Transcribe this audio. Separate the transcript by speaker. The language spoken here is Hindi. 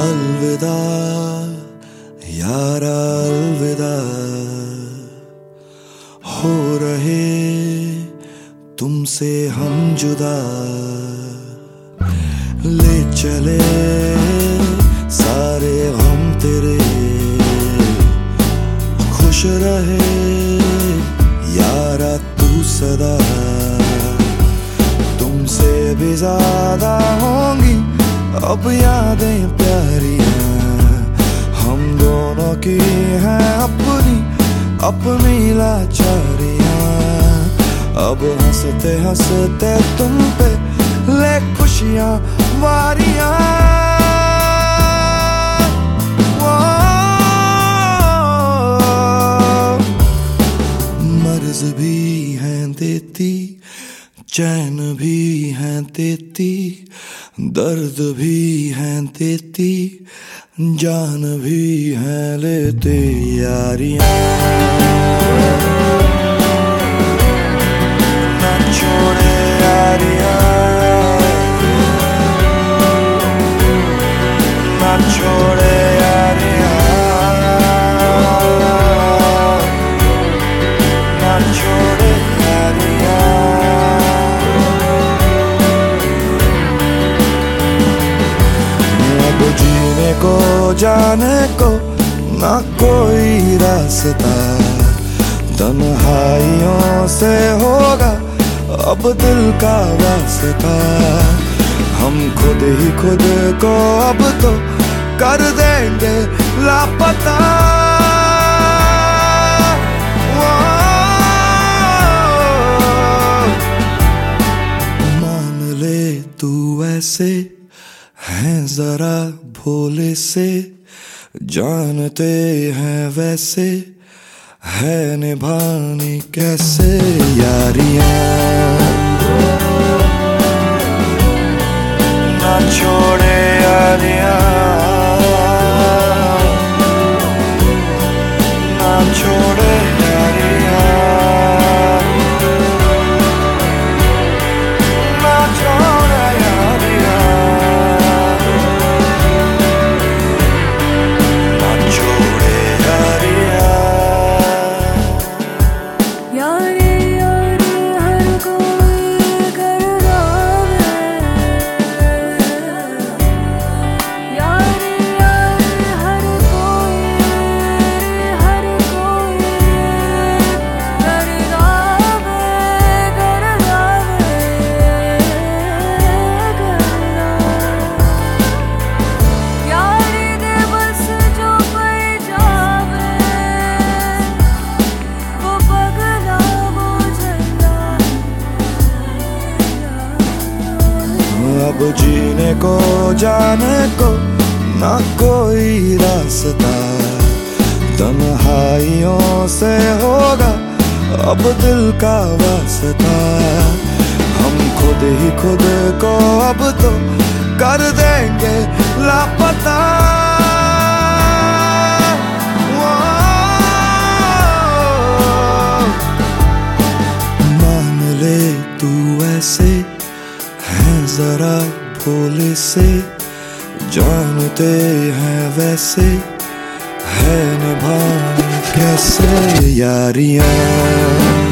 Speaker 1: अलविदा, यारा अलविदा। हो रहे तुमसे हम जुदा। ले चले सारे हम तेरे। खुश रहे, यारा तू सदा। तुमसे भी ज़्यादा होंगी अब यादें प्यारियाँ हम दोनों की हैं अपनी अपनी लाचारियाँ। अब हँसते हँसते तुम पे ले खुशियाँ मर्ज भी हैं देती चैन भी हैं देती दर्द भी हैं देती जान भी हैं लेते यारियाँ। जाने को ना कोई रास्ता। तन्हाइयों से होगा अब दिल का रास्ता हम खुद ही खुद को अब तो कर देंगे लापता। मान ले तू ऐसे हैं जरा भोले से जानते हैं वैसे है निभानी कैसे यारियाँ? अब जीने को, जाने को, ना कोई रास्ता। तन्हाइयों से होगा अब दिल का वास्ता। हम खुद ही खुद को अब तो कर देंगे लापता जानते हैं वैसे है निभानी कैसे यारियाँ।